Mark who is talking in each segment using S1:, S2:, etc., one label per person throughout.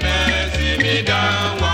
S1: Merci, mesdames.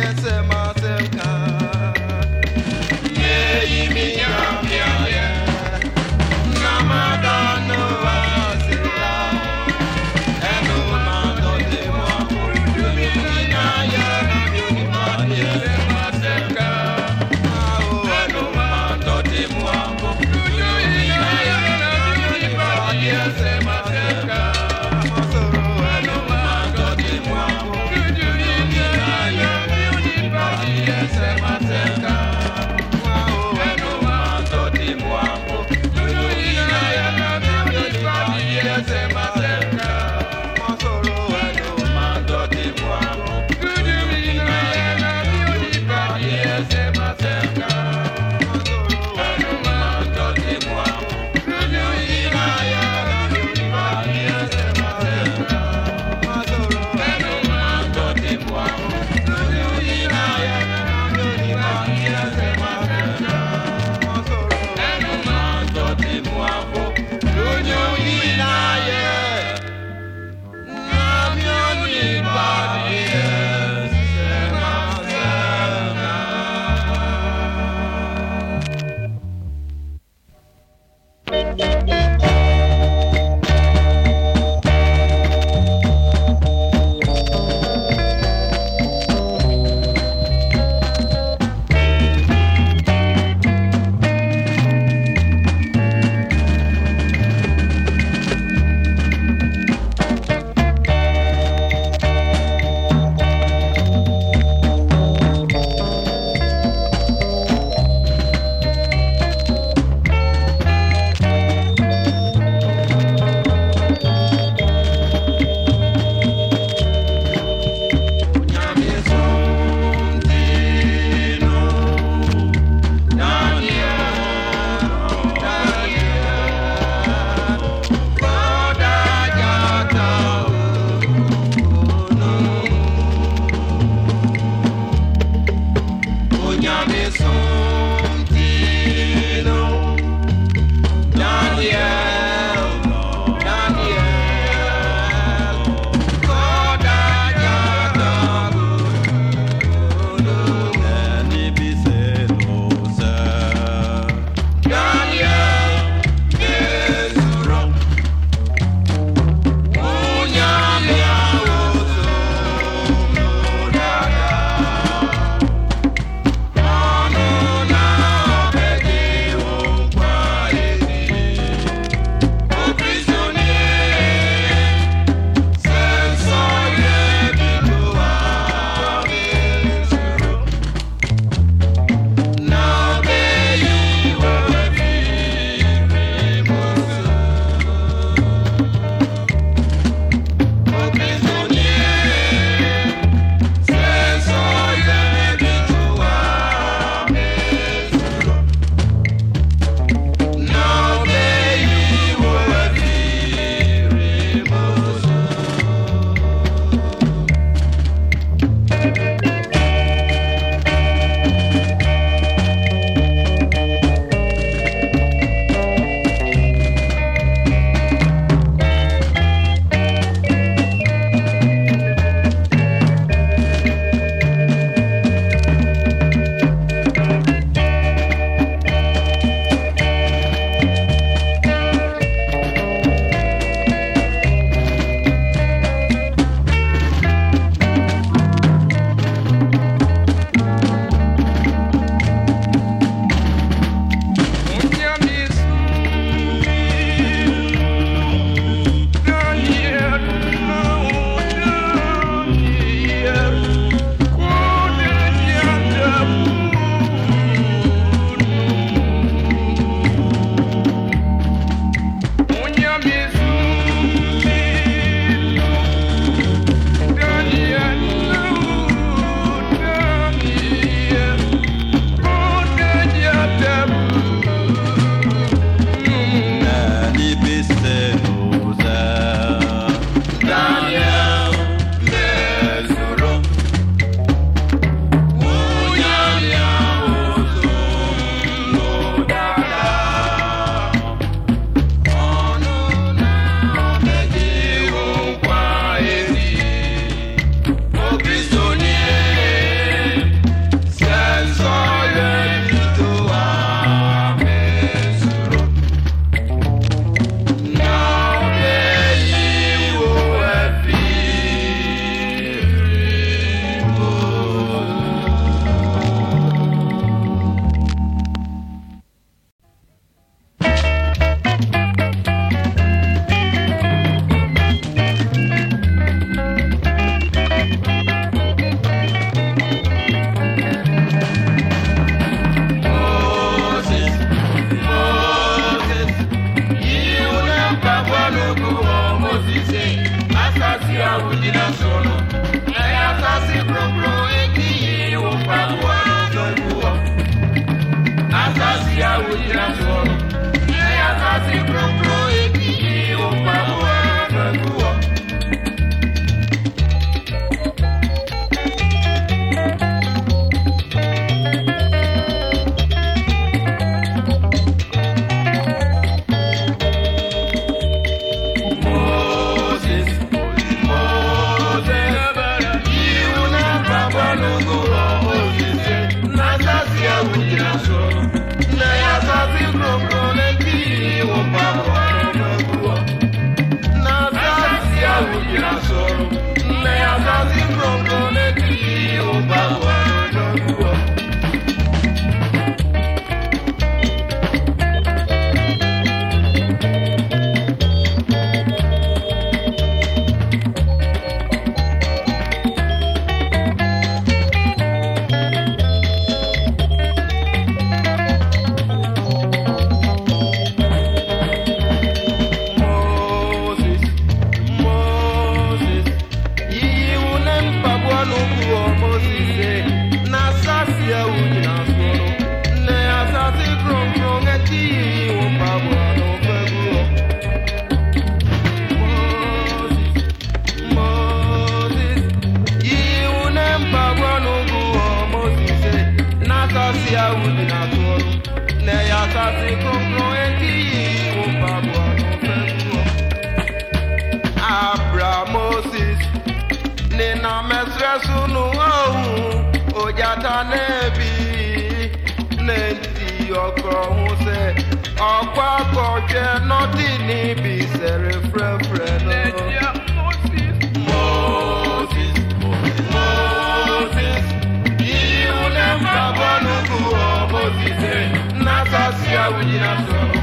S1: yes, nụ ọwụ ojata n'ebi na-eti ọkọ nwụsị ọkwa kọje nọdị n'ibi sere frefre Moses, Moses, ihu na mba bụ ọnụ bụ Moses, na-asasị awụ ya dọrọ.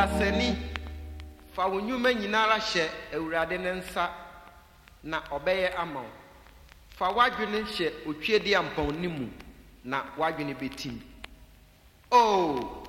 S1: ɔdasani fa wo nnwuma nyinara hyɛ awurade ne nsa na ɔbɛyɛ ama wo fa w'adwene hyɛ otwiediampɔn ne mu na w'adwene bɛtim oo oh.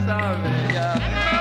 S1: Sorry, yeah.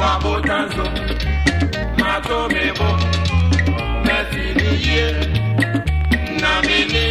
S1: wabo tanzo namini